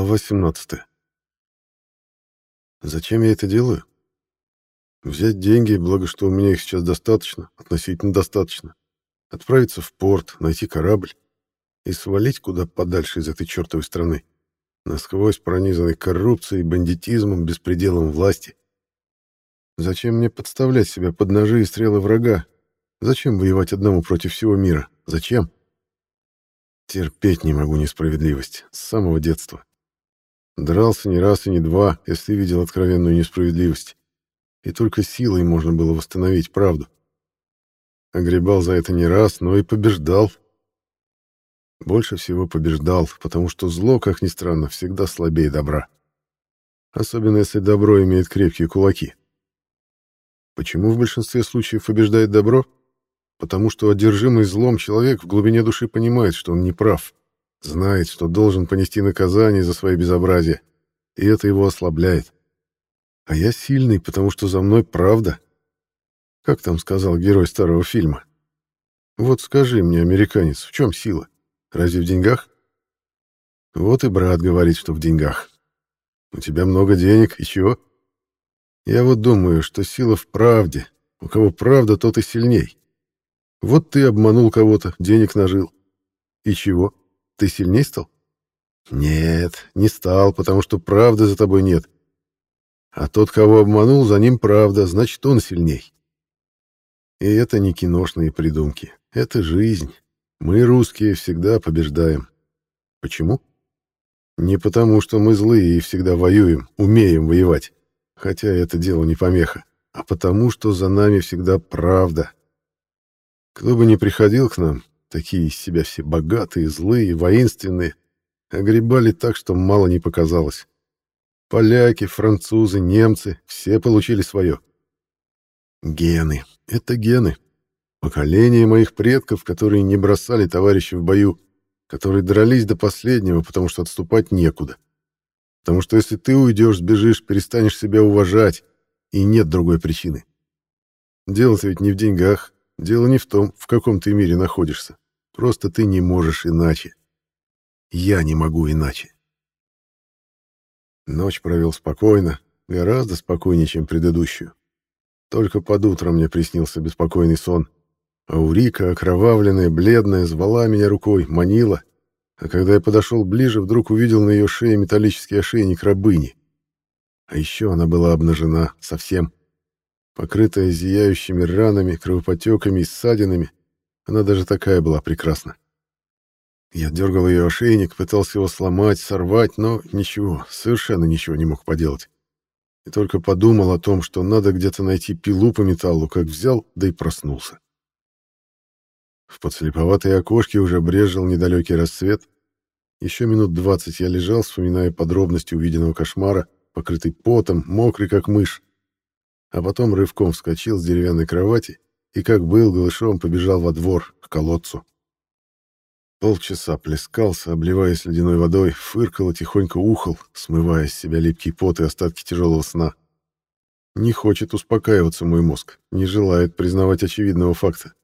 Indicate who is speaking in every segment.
Speaker 1: Глава 17. Зачем я это делаю? Взять деньги, благо что у меня их сейчас достаточно, относительно достаточно. Отправиться в порт, найти корабль и свалить куда подальше из этой чертовой страны, насквозь пронизанной коррупцией, бандитизмом, беспределом власти. Зачем мне подставлять себя под ножи и стрелы врага? Зачем воевать одному против всего мира? Зачем? Терпеть не могу несправедливость с самого детства. Дрался не раз и не два, если видел откровенную несправедливость. И только силой можно было восстановить правду. Огребал за это не раз, но и побеждал. Больше всего побеждал, потому что зло, как ни странно, всегда слабее добра. Особенно если добро имеет крепкие кулаки. Почему в большинстве случаев побеждает добро? потому что одержимый злом человек в глубине души понимает, что он не прав, знает, что должен понести наказание за свои безобразия, и это его ослабляет. А я сильный, потому что за мной правда. Как там сказал герой старого фильма? Вот скажи мне, американец, в чем сила? Разве в деньгах? Вот и брат говорит, что в деньгах. У тебя много денег, и чего? Я вот думаю, что сила в правде. У кого правда, тот и сильней. Вот ты обманул кого-то, денег нажил. И чего? Ты сильней стал? Нет, не стал, потому что правды за тобой нет. А тот, кого обманул, за ним правда, значит, он сильней. И это не киношные придумки. Это жизнь. Мы, русские, всегда побеждаем. Почему? Не потому, что мы злые и всегда воюем, умеем воевать, хотя это дело не помеха, а потому, что за нами всегда правда, кто бы ни приходил к нам, такие из себя все богатые, злые, воинственные, огребали так, что мало не показалось. Поляки, французы, немцы — все получили свое. Гены. Это гены. Поколение моих предков, которые не бросали товарищей в бою, которые дрались до последнего, потому что отступать некуда. Потому что если ты уйдешь, сбежишь, перестанешь себя уважать, и нет другой причины. Дело-то ведь не в деньгах, Дело не в том, в каком ты мире находишься. Просто ты не можешь иначе. Я не могу иначе. Ночь провел спокойно, гораздо спокойнее, чем предыдущую. Только под утро мне приснился беспокойный сон. А Урика, окровавленная, бледная, звала меня рукой, манила. А когда я подошел ближе, вдруг увидел на ее шее металлический ошейник рабыни. А еще она была обнажена совсем. Покрытая зияющими ранами, кровопотеками и ссадинами, она даже такая была прекрасна. Я дергал ее ошейник, пытался его сломать, сорвать, но ничего, совершенно ничего не мог поделать. И только подумал о том, что надо где-то найти пилу по металлу, как взял, да и проснулся. В подслеповатой окошке уже брежил недалекий рассвет. Еще минут двадцать я лежал, вспоминая подробности увиденного кошмара, покрытый потом, мокрый как мышь а потом рывком вскочил с деревянной кровати и, как был, голышом побежал во двор, к колодцу. Полчаса плескался, обливаясь ледяной водой, фыркал и тихонько ухал, смывая с себя липкий пот и остатки тяжелого сна. Не хочет успокаиваться мой мозг, не желает признавать очевидного факта.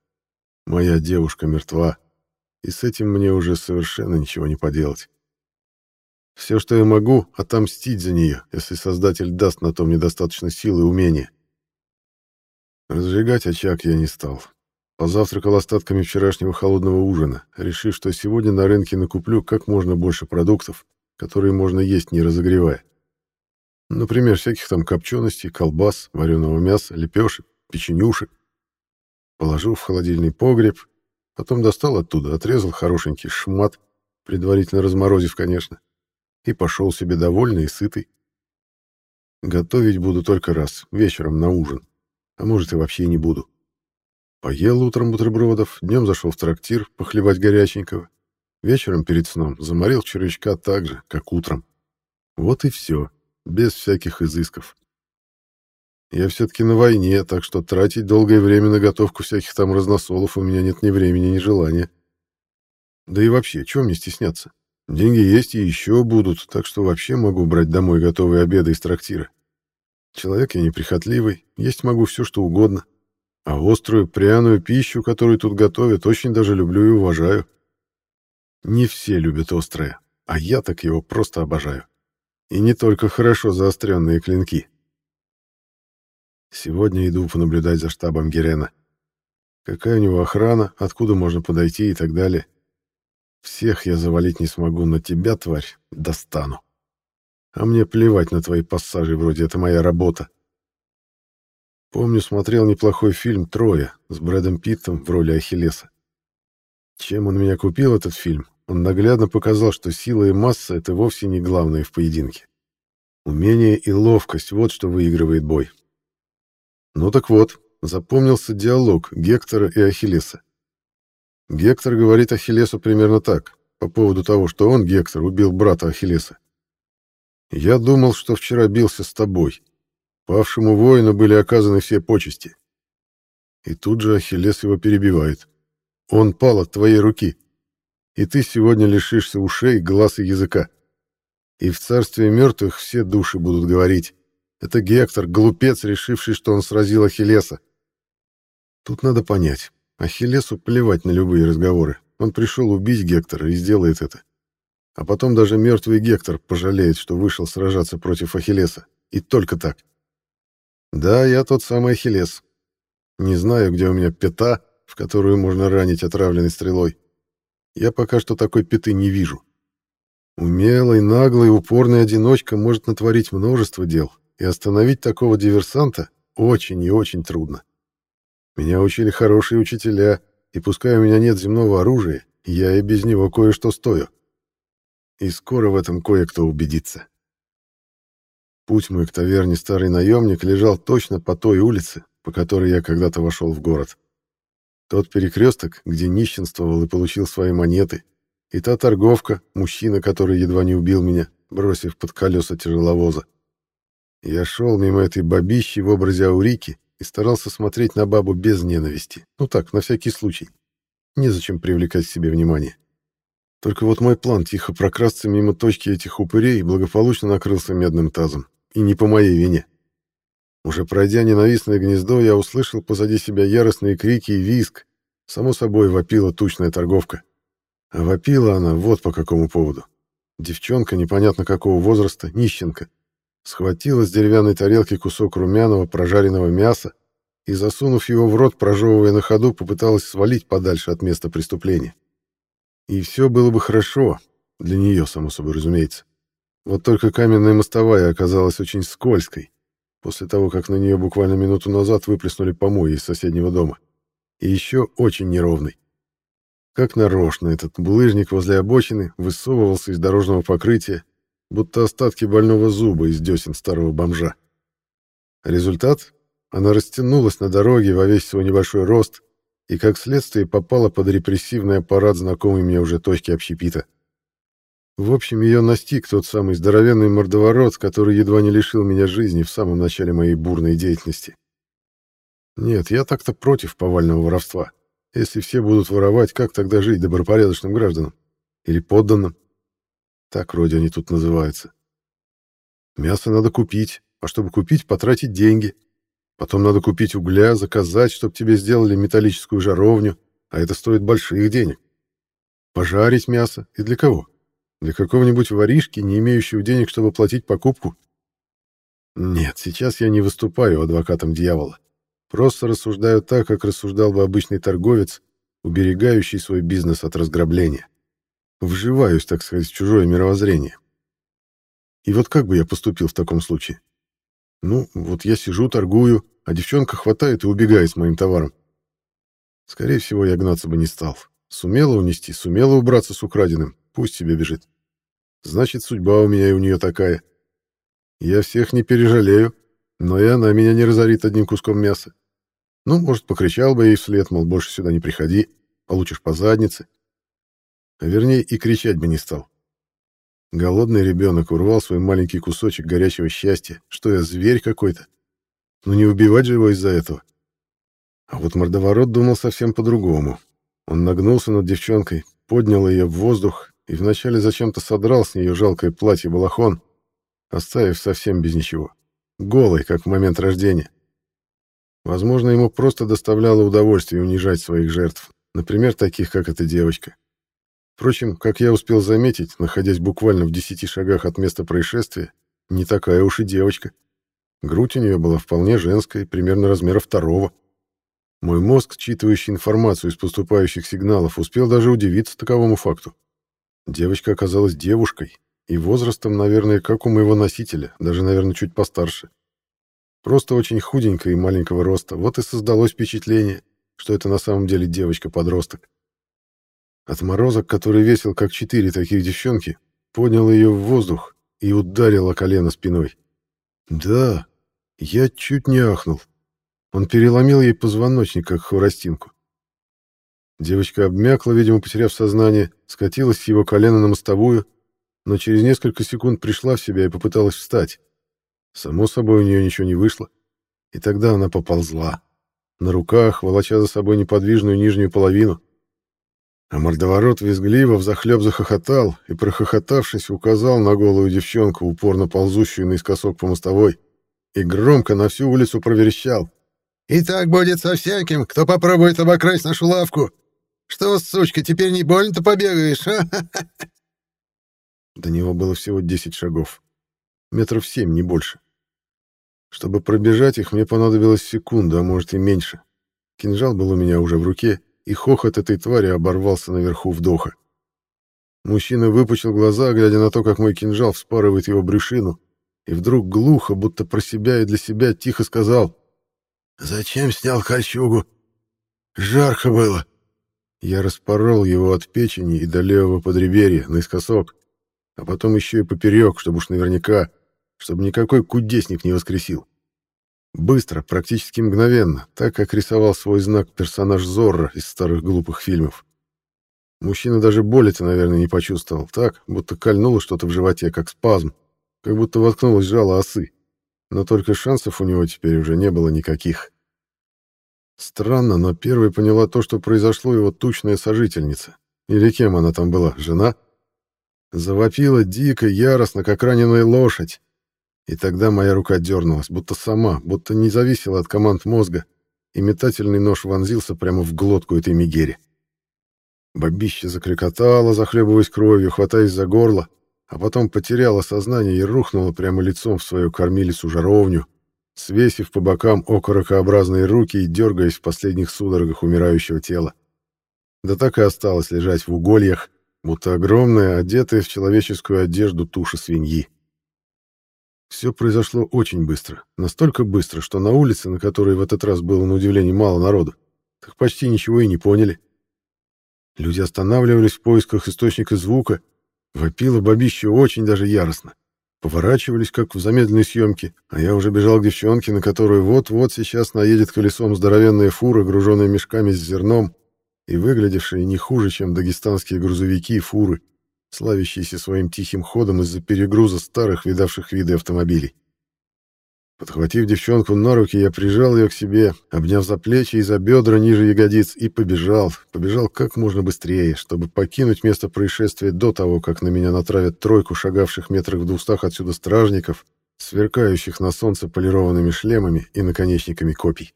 Speaker 1: Моя девушка мертва, и с этим мне уже совершенно ничего не поделать. Все, что я могу, отомстить за нее, если Создатель даст на то мне достаточно силы и умения. Разжигать очаг я не стал. Позавтракал остатками вчерашнего холодного ужина, решив, что сегодня на рынке накуплю как можно больше продуктов, которые можно есть, не разогревая. Например, всяких там копченостей, колбас, вареного мяса, лепешек, печенюшек. Положил в холодильный погреб, потом достал оттуда, отрезал хорошенький шмат, предварительно разморозив, конечно, и пошел себе довольный и сытый. Готовить буду только раз, вечером на ужин а может и вообще не буду. Поел утром бутербродов, днем зашел в трактир похлебать горяченького. Вечером перед сном заморил червячка так же, как утром. Вот и все, без всяких изысков. Я все-таки на войне, так что тратить долгое время на готовку всяких там разносолов у меня нет ни времени, ни желания. Да и вообще, чего мне стесняться? Деньги есть и еще будут, так что вообще могу брать домой готовые обеды из трактира. Человек я неприхотливый, есть могу все, что угодно. А острую, пряную пищу, которую тут готовят, очень даже люблю и уважаю. Не все любят острое. а я так его просто обожаю. И не только хорошо заостренные клинки. Сегодня иду понаблюдать за штабом Герена. Какая у него охрана, откуда можно подойти и так далее. Всех я завалить не смогу, но тебя, тварь, достану. А мне плевать на твои пассажи, вроде это моя работа. Помню, смотрел неплохой фильм «Трое» с Брэдом Питтом в роли Ахиллеса. Чем он меня купил, этот фильм? Он наглядно показал, что сила и масса — это вовсе не главное в поединке. Умение и ловкость — вот что выигрывает бой. Ну так вот, запомнился диалог Гектора и Ахиллеса. Гектор говорит Ахиллесу примерно так, по поводу того, что он, Гектор, убил брата Ахиллеса. «Я думал, что вчера бился с тобой. Павшему воину были оказаны все почести». И тут же Ахиллес его перебивает. «Он пал от твоей руки, и ты сегодня лишишься ушей, глаз и языка. И в царстве мертвых все души будут говорить. Это Гектор, глупец, решивший, что он сразил Ахиллеса. Тут надо понять, Ахиллесу плевать на любые разговоры. Он пришел убить Гектора и сделает это. А потом даже мертвый Гектор пожалеет, что вышел сражаться против Ахиллеса. И только так. Да, я тот самый Ахиллес. Не знаю, где у меня пята, в которую можно ранить отравленной стрелой. Я пока что такой пяты не вижу. Умелый, наглый, упорный одиночка может натворить множество дел, и остановить такого диверсанта очень и очень трудно. Меня учили хорошие учителя, и пускай у меня нет земного оружия, я и без него кое-что стою. И скоро в этом кое-кто убедится. Путь мой к таверне «Старый наемник» лежал точно по той улице, по которой я когда-то вошел в город. Тот перекресток, где нищенствовал и получил свои монеты, и та торговка, мужчина, который едва не убил меня, бросив под колеса тяжеловоза. Я шел мимо этой бабищи в образе Аурики и старался смотреть на бабу без ненависти. Ну так, на всякий случай. Незачем привлекать к себе внимание. Только вот мой план тихо прокрасться мимо точки этих упырей благополучно накрылся медным тазом. И не по моей вине. Уже пройдя ненавистное гнездо, я услышал позади себя яростные крики и визг. Само собой вопила тучная торговка. А вопила она вот по какому поводу. Девчонка непонятно какого возраста, нищенка, схватила с деревянной тарелки кусок румяного прожаренного мяса и, засунув его в рот, прожевывая на ходу, попыталась свалить подальше от места преступления. И все было бы хорошо, для нее, само собой, разумеется. Вот только каменная мостовая оказалась очень скользкой, после того, как на нее буквально минуту назад выплеснули помои из соседнего дома. И еще очень неровной. Как нарочно этот булыжник возле обочины высовывался из дорожного покрытия будто остатки больного зуба из десен старого бомжа. Результат? Она растянулась на дороге во весь свой небольшой рост и, как следствие, попала под репрессивный аппарат знакомой мне уже точки общепита. В общем, ее настиг тот самый здоровенный мордоворот, который едва не лишил меня жизни в самом начале моей бурной деятельности. Нет, я так-то против повального воровства. Если все будут воровать, как тогда жить добропорядочным гражданам? Или подданным? Так вроде они тут называются. Мясо надо купить, а чтобы купить, потратить деньги. Потом надо купить угля, заказать, чтобы тебе сделали металлическую жаровню, а это стоит больших денег. Пожарить мясо. И для кого? Для какого-нибудь воришки, не имеющего денег, чтобы платить покупку? Нет, сейчас я не выступаю адвокатом дьявола. Просто рассуждаю так, как рассуждал бы обычный торговец, уберегающий свой бизнес от разграбления. Вживаюсь, так сказать, в чужое мировоззрение. И вот как бы я поступил в таком случае? Ну, вот я сижу, торгую, а девчонка хватает и убегает с моим товаром. Скорее всего, я гнаться бы не стал. Сумела унести, сумела убраться с украденным, пусть себе бежит. Значит, судьба у меня и у нее такая. Я всех не пережалею, но и она меня не разорит одним куском мяса. Ну, может, покричал бы ей вслед, мол, больше сюда не приходи, получишь по заднице. А вернее, и кричать бы не стал. Голодный ребенок урвал свой маленький кусочек горячего счастья. Что я, зверь какой-то? Ну не убивать же его из-за этого. А вот мордоворот думал совсем по-другому. Он нагнулся над девчонкой, поднял ее в воздух и вначале зачем-то содрал с нее жалкое платье-балахон, оставив совсем без ничего. Голой, как в момент рождения. Возможно, ему просто доставляло удовольствие унижать своих жертв, например, таких, как эта девочка. Впрочем, как я успел заметить, находясь буквально в десяти шагах от места происшествия, не такая уж и девочка. Грудь у нее была вполне женская, примерно размера второго. Мой мозг, считывающий информацию из поступающих сигналов, успел даже удивиться таковому факту. Девочка оказалась девушкой, и возрастом, наверное, как у моего носителя, даже, наверное, чуть постарше. Просто очень худенькая и маленького роста, вот и создалось впечатление, что это на самом деле девочка-подросток. Отморозок, который весил как четыре таких девчонки, поднял ее в воздух и ударил о колено спиной. Да, я чуть не ахнул. Он переломил ей позвоночник, как хворостинку. Девочка обмякла, видимо, потеряв сознание, скатилась с его колена на мостовую, но через несколько секунд пришла в себя и попыталась встать. Само собой, у нее ничего не вышло. И тогда она поползла. На руках, волоча за собой неподвижную нижнюю половину. А мордоворот визгливо взахлеб захохотал и, прохохотавшись, указал на голую девчонку, упорно ползущую наискосок по мостовой, и громко на всю улицу проверещал. «И так будет со всяким, кто попробует обокрасть нашу лавку! Что, сучка, теперь не больно-то побегаешь, а?» До него было всего десять шагов. Метров семь, не больше. Чтобы пробежать их, мне понадобилась секунда, а может и меньше. Кинжал был у меня уже в руке, и хохот этой твари оборвался наверху вдоха. Мужчина выпучил глаза, глядя на то, как мой кинжал вспарывает его брюшину, и вдруг глухо, будто про себя и для себя, тихо сказал «Зачем снял кольчугу? Жарко было». Я распорол его от печени и до левого подреберья, наискосок, а потом еще и поперек, чтобы уж наверняка, чтобы никакой кудесник не воскресил. Быстро, практически мгновенно, так как рисовал свой знак персонаж Зорро из старых глупых фильмов. Мужчина даже боли-то, наверное, не почувствовал, так, будто кольнуло что-то в животе, как спазм, как будто воткнулось жало осы. Но только шансов у него теперь уже не было никаких. Странно, но первой поняла то, что произошло его тучная сожительница. Или кем она там была, жена? Завопила дико, яростно, как раненая лошадь. И тогда моя рука дернулась, будто сама, будто не зависела от команд мозга, и метательный нож вонзился прямо в глотку этой мигери. Бабище закрикотало, захлебываясь кровью, хватаясь за горло, а потом потеряла сознание и рухнула прямо лицом в свою кормилицу-жаровню, свесив по бокам окорокообразные руки и дергаясь в последних судорогах умирающего тела. Да так и осталось лежать в угольях, будто огромная, одетая в человеческую одежду туша свиньи. Все произошло очень быстро. Настолько быстро, что на улице, на которой в этот раз было на удивление мало народу, так почти ничего и не поняли. Люди останавливались в поисках источника звука. Вопило бабище очень даже яростно. Поворачивались, как в замедленной съемке, а я уже бежал к девчонке, на которую вот-вот сейчас наедет колесом здоровенная фура, груженная мешками с зерном, и выглядевшая не хуже, чем дагестанские грузовики и фуры славящийся своим тихим ходом из-за перегруза старых, видавших виды автомобилей. Подхватив девчонку на руки, я прижал ее к себе, обняв за плечи и за бедра ниже ягодиц, и побежал, побежал как можно быстрее, чтобы покинуть место происшествия до того, как на меня натравят тройку шагавших метрах в двухстах отсюда стражников, сверкающих на солнце полированными шлемами и наконечниками копий.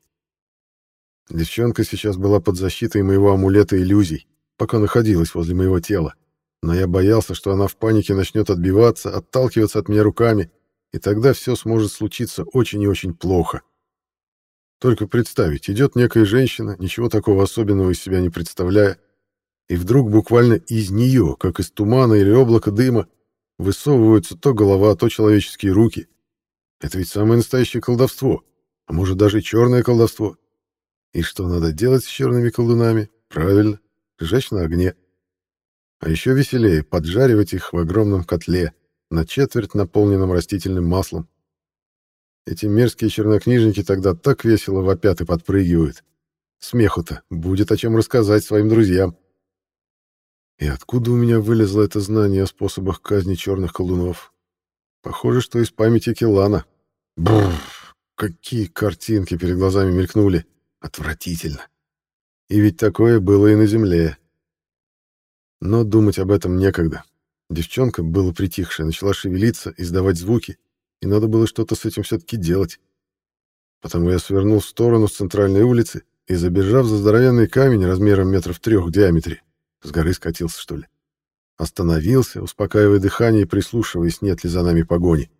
Speaker 1: Девчонка сейчас была под защитой моего амулета иллюзий, пока находилась возле моего тела но я боялся, что она в панике начнет отбиваться, отталкиваться от меня руками, и тогда все сможет случиться очень и очень плохо. Только представить, идет некая женщина, ничего такого особенного из себя не представляя, и вдруг буквально из нее, как из тумана или облака дыма, высовываются то голова, то человеческие руки. Это ведь самое настоящее колдовство, а может даже черное колдовство. И что надо делать с черными колдунами? Правильно, сжечь на огне. А еще веселее поджаривать их в огромном котле, на четверть наполненном растительным маслом. Эти мерзкие чернокнижники тогда так весело вопят и подпрыгивают. Смеху-то будет о чем рассказать своим друзьям. И откуда у меня вылезло это знание о способах казни черных колдунов? Похоже, что из памяти Килана. Бррр, какие картинки перед глазами мелькнули. Отвратительно. И ведь такое было и на земле. Но думать об этом некогда. Девчонка была притихшая, начала шевелиться, издавать звуки, и надо было что-то с этим все-таки делать. Потому я свернул в сторону с центральной улицы и, забежав за здоровенный камень размером метров трех в диаметре, с горы скатился, что ли, Остановился, успокаивая дыхание и прислушиваясь, нет ли за нами погони.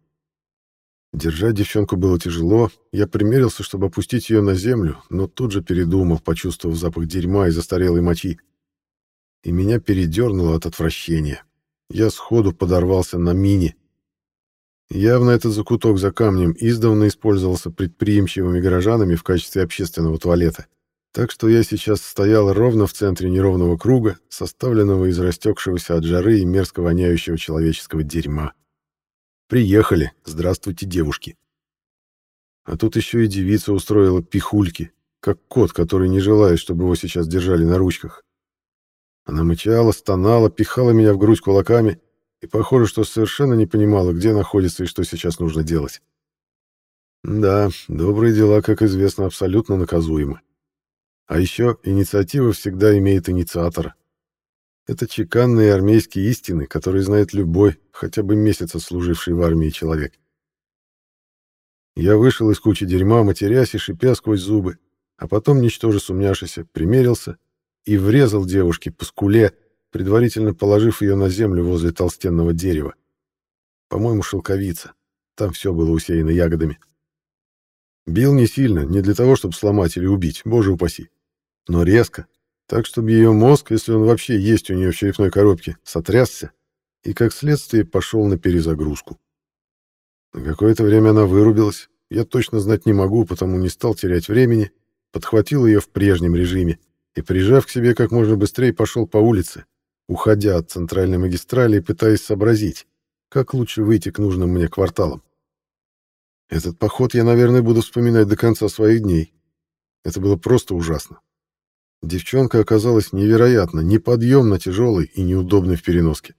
Speaker 1: Держать девчонку было тяжело, я примерился, чтобы опустить ее на землю, но тут же передумал, почувствовав запах дерьма и застарелой мочи. И меня передернуло от отвращения. Я сходу подорвался на мини. Явно этот закуток за камнем издавна использовался предприимчивыми горожанами в качестве общественного туалета. Так что я сейчас стоял ровно в центре неровного круга, составленного из растекшегося от жары и мерзко воняющего человеческого дерьма. Приехали. Здравствуйте, девушки. А тут еще и девица устроила пихульки, как кот, который не желает, чтобы его сейчас держали на ручках. Она мычала, стонала, пихала меня в грудь кулаками и, похоже, что совершенно не понимала, где находится и что сейчас нужно делать. Да, добрые дела, как известно, абсолютно наказуемы. А еще инициатива всегда имеет инициатора. Это чеканные армейские истины, которые знает любой, хотя бы месяц служивший в армии человек. Я вышел из кучи дерьма, матерясь и шипя сквозь зубы, а потом, ничтоже сумняшися, примерился и врезал девушке по скуле, предварительно положив ее на землю возле толстенного дерева. По-моему, шелковица. Там все было усеяно ягодами. Бил не сильно, не для того, чтобы сломать или убить, боже упаси, но резко, так, чтобы ее мозг, если он вообще есть у нее в черепной коробке, сотрясся и, как следствие, пошел на перезагрузку. На какое-то время она вырубилась, я точно знать не могу, потому не стал терять времени, подхватил ее в прежнем режиме и, прижав к себе как можно быстрее, пошел по улице, уходя от центральной магистрали и пытаясь сообразить, как лучше выйти к нужным мне кварталам. Этот поход я, наверное, буду вспоминать до конца своих дней. Это было просто ужасно. Девчонка оказалась невероятно, неподъемно тяжелой и неудобной в переноске.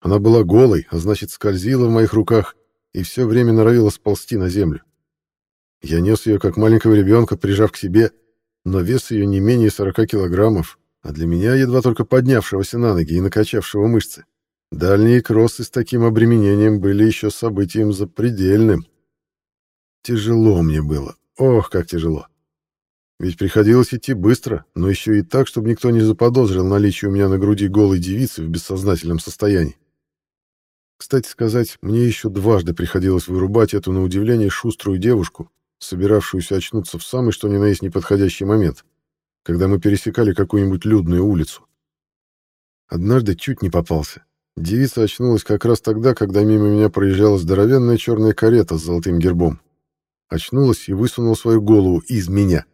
Speaker 1: Она была голой, а значит, скользила в моих руках и все время норовила сползти на землю. Я нес ее, как маленького ребенка, прижав к себе, но вес ее не менее 40 килограммов, а для меня, едва только поднявшегося на ноги и накачавшего мышцы, дальние кроссы с таким обременением были еще событием запредельным. Тяжело мне было, ох, как тяжело. Ведь приходилось идти быстро, но еще и так, чтобы никто не заподозрил наличие у меня на груди голой девицы в бессознательном состоянии. Кстати сказать, мне еще дважды приходилось вырубать эту, на удивление, шуструю девушку, собиравшуюся очнуться в самый что ни на есть неподходящий момент, когда мы пересекали какую-нибудь людную улицу. Однажды чуть не попался. Девица очнулась как раз тогда, когда мимо меня проезжала здоровенная черная карета с золотым гербом. Очнулась и высунула свою голову из меня.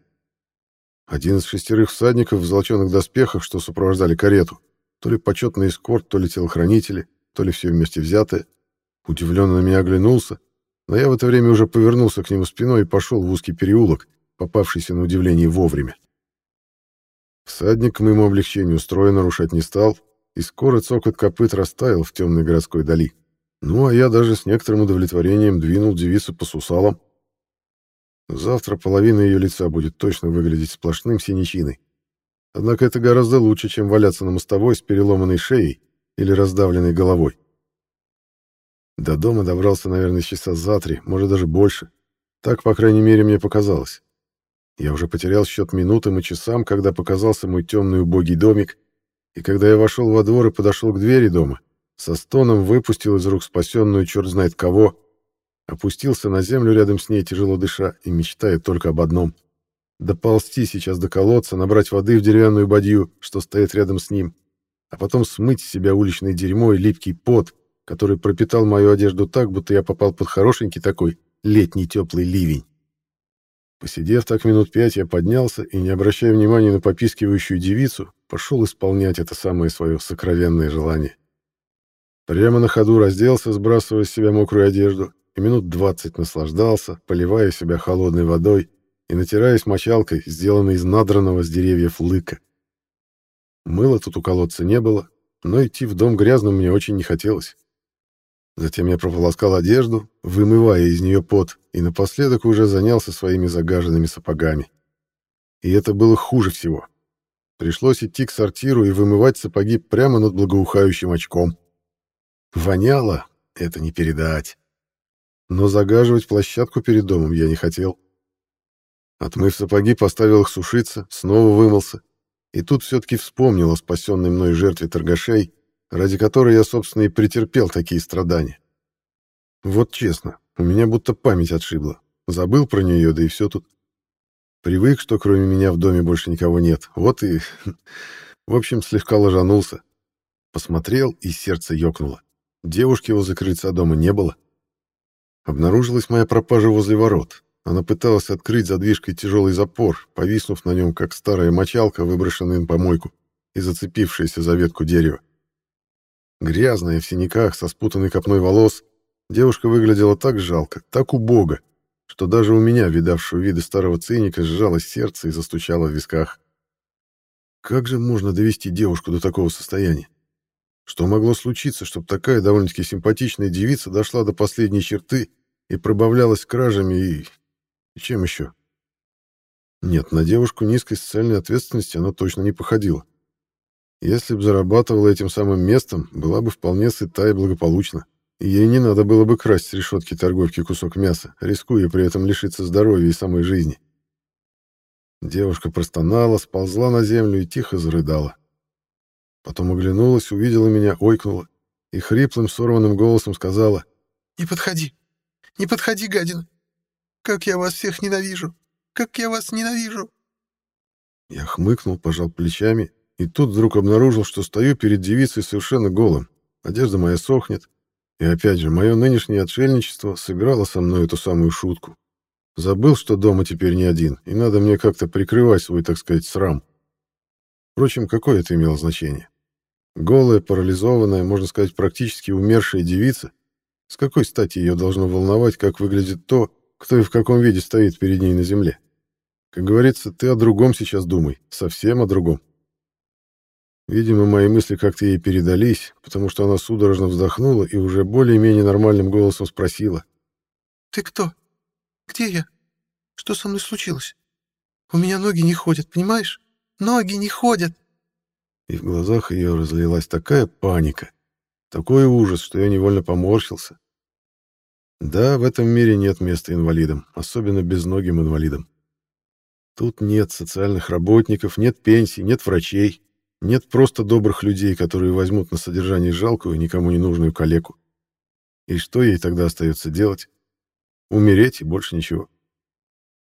Speaker 1: Один из шестерых всадников в золоченых доспехах, что сопровождали карету, то ли почетный эскорт, то ли телохранители, то ли все вместе взятые, удивленно на меня оглянулся, но я в это время уже повернулся к нему спиной и пошел в узкий переулок, попавшийся на удивление вовремя. Всадник к моему облегчению строя нарушать не стал, и скоро цокот копыт растаял в темной городской дали. Ну, а я даже с некоторым удовлетворением двинул девицу по сусалам, Завтра половина ее лица будет точно выглядеть сплошным синячиной. Однако это гораздо лучше, чем валяться на мостовой с переломанной шеей или раздавленной головой. До дома добрался, наверное, часа за три, может, даже больше. Так, по крайней мере, мне показалось. Я уже потерял счет минутам и часам, когда показался мой темный убогий домик, и когда я вошел во двор и подошел к двери дома, со стоном выпустил из рук спасенную черт знает кого Опустился на землю рядом с ней, тяжело дыша, и мечтая только об одном — доползти сейчас до колодца, набрать воды в деревянную бадью, что стоит рядом с ним, а потом смыть с себя уличное дерьмо и липкий пот, который пропитал мою одежду так, будто я попал под хорошенький такой летний теплый ливень. Посидев так минут пять, я поднялся и, не обращая внимания на попискивающую девицу, пошел исполнять это самое свое сокровенное желание. Прямо на ходу разделся, сбрасывая с себя мокрую одежду, и минут двадцать наслаждался, поливая себя холодной водой и натираясь мочалкой, сделанной из надранного с деревьев лыка. Мыла тут у колодца не было, но идти в дом грязным мне очень не хотелось. Затем я прополоскал одежду, вымывая из нее пот, и напоследок уже занялся своими загаженными сапогами. И это было хуже всего. Пришлось идти к сортиру и вымывать сапоги прямо над благоухающим очком. Воняло, это не передать но загаживать площадку перед домом я не хотел. Отмыв сапоги, поставил их сушиться, снова вымылся. И тут все-таки вспомнил о спасенной мной жертве торгашей, ради которой я, собственно, и претерпел такие страдания. Вот честно, у меня будто память отшибла. Забыл про нее, да и все тут. Привык, что кроме меня в доме больше никого нет. Вот и... В общем, слегка ложанулся. Посмотрел, и сердце ёкнуло. Девушки возле крыльца дома не было. Обнаружилась моя пропажа возле ворот. Она пыталась открыть задвижкой тяжелый запор, повиснув на нем, как старая мочалка, выброшенная на помойку и зацепившаяся за ветку дерева. Грязная, в синяках, со спутанной копной волос, девушка выглядела так жалко, так убого, что даже у меня, видавшего виды старого циника, сжалось сердце и застучало в висках. Как же можно довести девушку до такого состояния? Что могло случиться, чтобы такая довольно-таки симпатичная девица дошла до последней черты и пробавлялась кражами и... и чем еще? Нет, на девушку низкой социальной ответственности она точно не походила. Если бы зарабатывала этим самым местом, была бы вполне сыта и благополучна. И ей не надо было бы красть с решетки торговки кусок мяса, рискуя при этом лишиться здоровья и самой жизни. Девушка простонала, сползла на землю и тихо зарыдала. Потом оглянулась, увидела меня, ойкнула и хриплым, сорванным голосом сказала
Speaker 2: «Не подходи! Не подходи, гадина! Как я вас всех ненавижу! Как я вас ненавижу!»
Speaker 1: Я хмыкнул, пожал плечами и тут вдруг обнаружил, что стою перед девицей совершенно голым. Одежда моя сохнет. И опять же, мое нынешнее отшельничество сыграло со мной эту самую шутку. Забыл, что дома теперь не один, и надо мне как-то прикрывать свой, так сказать, срам. Впрочем, какое это имело значение? Голая, парализованная, можно сказать, практически умершая девица, с какой стати ее должно волновать, как выглядит то, кто и в каком виде стоит перед ней на земле? Как говорится, ты о другом сейчас думай, совсем о другом. Видимо, мои мысли как-то ей передались, потому что она судорожно вздохнула и уже более-менее нормальным голосом спросила.
Speaker 2: «Ты кто? Где я? Что со мной случилось? У меня ноги не ходят, понимаешь? Ноги не ходят!»
Speaker 1: И в глазах ее разлилась такая паника, такой ужас, что я невольно поморщился. Да, в этом мире нет места инвалидам, особенно безногим инвалидам. Тут нет социальных работников, нет пенсий, нет врачей, нет просто добрых людей, которые возьмут на содержание жалкую, никому не нужную калеку. И что ей тогда остается делать? Умереть и больше ничего.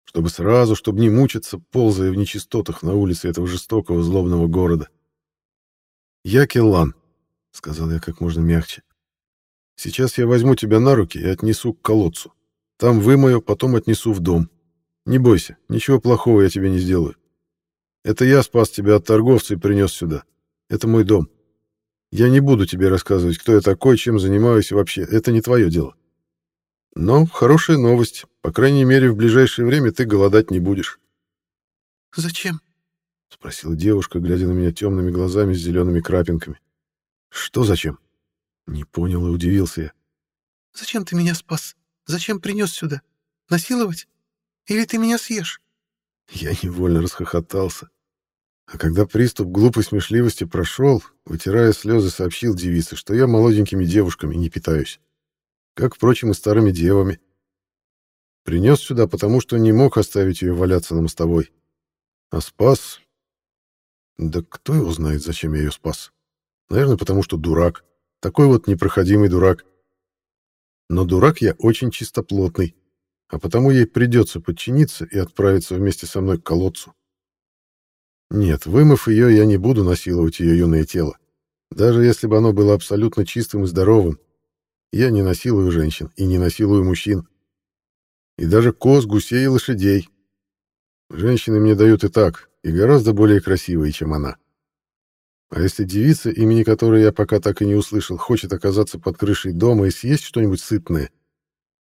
Speaker 1: Чтобы сразу, чтобы не мучиться, ползая в нечистотах на улице этого жестокого злобного города. «Я Келлан», — сказал я как можно мягче. «Сейчас я возьму тебя на руки и отнесу к колодцу. Там вымою, потом отнесу в дом. Не бойся, ничего плохого я тебе не сделаю. Это я спас тебя от торговца и принес сюда. Это мой дом. Я не буду тебе рассказывать, кто я такой, чем занимаюсь вообще. Это не твое дело. Но хорошая новость. По крайней мере, в ближайшее время ты голодать не будешь.
Speaker 2: «Зачем?»
Speaker 1: — спросила девушка, глядя на меня темными глазами с зелеными крапинками. «Что зачем?» Не понял и удивился я.
Speaker 2: «Зачем ты меня спас? Зачем принес сюда? Насиловать? Или ты меня съешь?»
Speaker 1: Я невольно расхохотался. А когда приступ глупой смешливости прошел, вытирая слезы, сообщил девице, что я молоденькими девушками не питаюсь. Как, впрочем, и старыми девами. Принес сюда, потому что не мог оставить ее валяться на мостовой. А спас... Да кто его знает, зачем я ее спас? Наверное, потому что дурак. Такой вот непроходимый дурак. Но дурак я очень чистоплотный а потому ей придется подчиниться и отправиться вместе со мной к колодцу. Нет, вымыв ее, я не буду насиловать ее юное тело. Даже если бы оно было абсолютно чистым и здоровым. Я не насилую женщин и не насилую мужчин. И даже коз, гусей и лошадей. Женщины мне дают и так, и гораздо более красивые, чем она. А если девица, имени которой я пока так и не услышал, хочет оказаться под крышей дома и съесть что-нибудь сытное,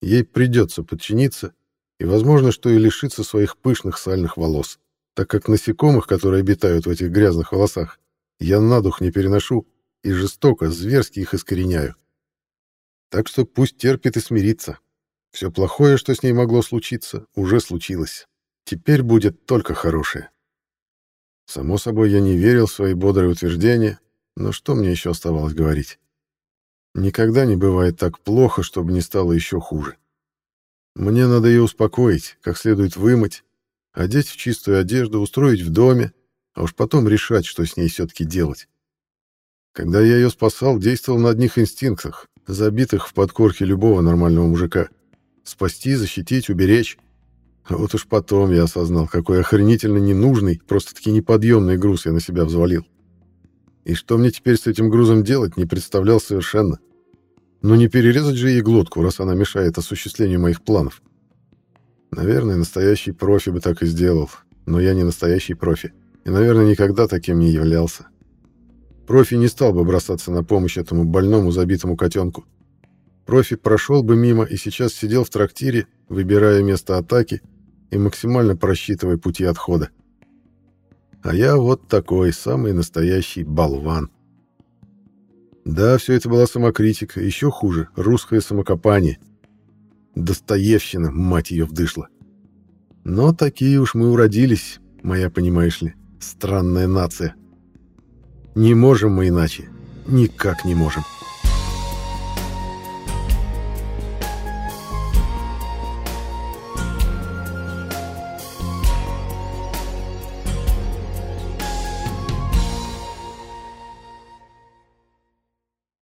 Speaker 1: Ей придется подчиниться, и возможно, что и лишиться своих пышных сальных волос, так как насекомых, которые обитают в этих грязных волосах, я на дух не переношу и жестоко, зверски их искореняю. Так что пусть терпит и смирится. Все плохое, что с ней могло случиться, уже случилось. Теперь будет только хорошее. Само собой, я не верил в свои бодрые утверждения, но что мне еще оставалось говорить? Никогда не бывает так плохо, чтобы не стало еще хуже. Мне надо ее успокоить, как следует вымыть, одеть в чистую одежду, устроить в доме, а уж потом решать, что с ней все-таки делать. Когда я ее спасал, действовал на одних инстинктах, забитых в подкорке любого нормального мужика. Спасти, защитить, уберечь. А вот уж потом я осознал, какой охренительно ненужный, просто-таки неподъемный груз я на себя взвалил. И что мне теперь с этим грузом делать, не представлял совершенно. Но не перерезать же ей глотку, раз она мешает осуществлению моих планов. Наверное, настоящий профи бы так и сделал, но я не настоящий профи, и, наверное, никогда таким не являлся. Профи не стал бы бросаться на помощь этому больному забитому котенку. Профи прошел бы мимо и сейчас сидел в трактире, выбирая место атаки и максимально просчитывая пути отхода. А я вот такой, самый настоящий болван. Да, все это была самокритика, еще хуже, русское самокопание. Достоевщина, мать ее, вдышла. Но такие уж мы уродились, моя, понимаешь ли, странная нация. Не можем мы иначе. Никак не можем.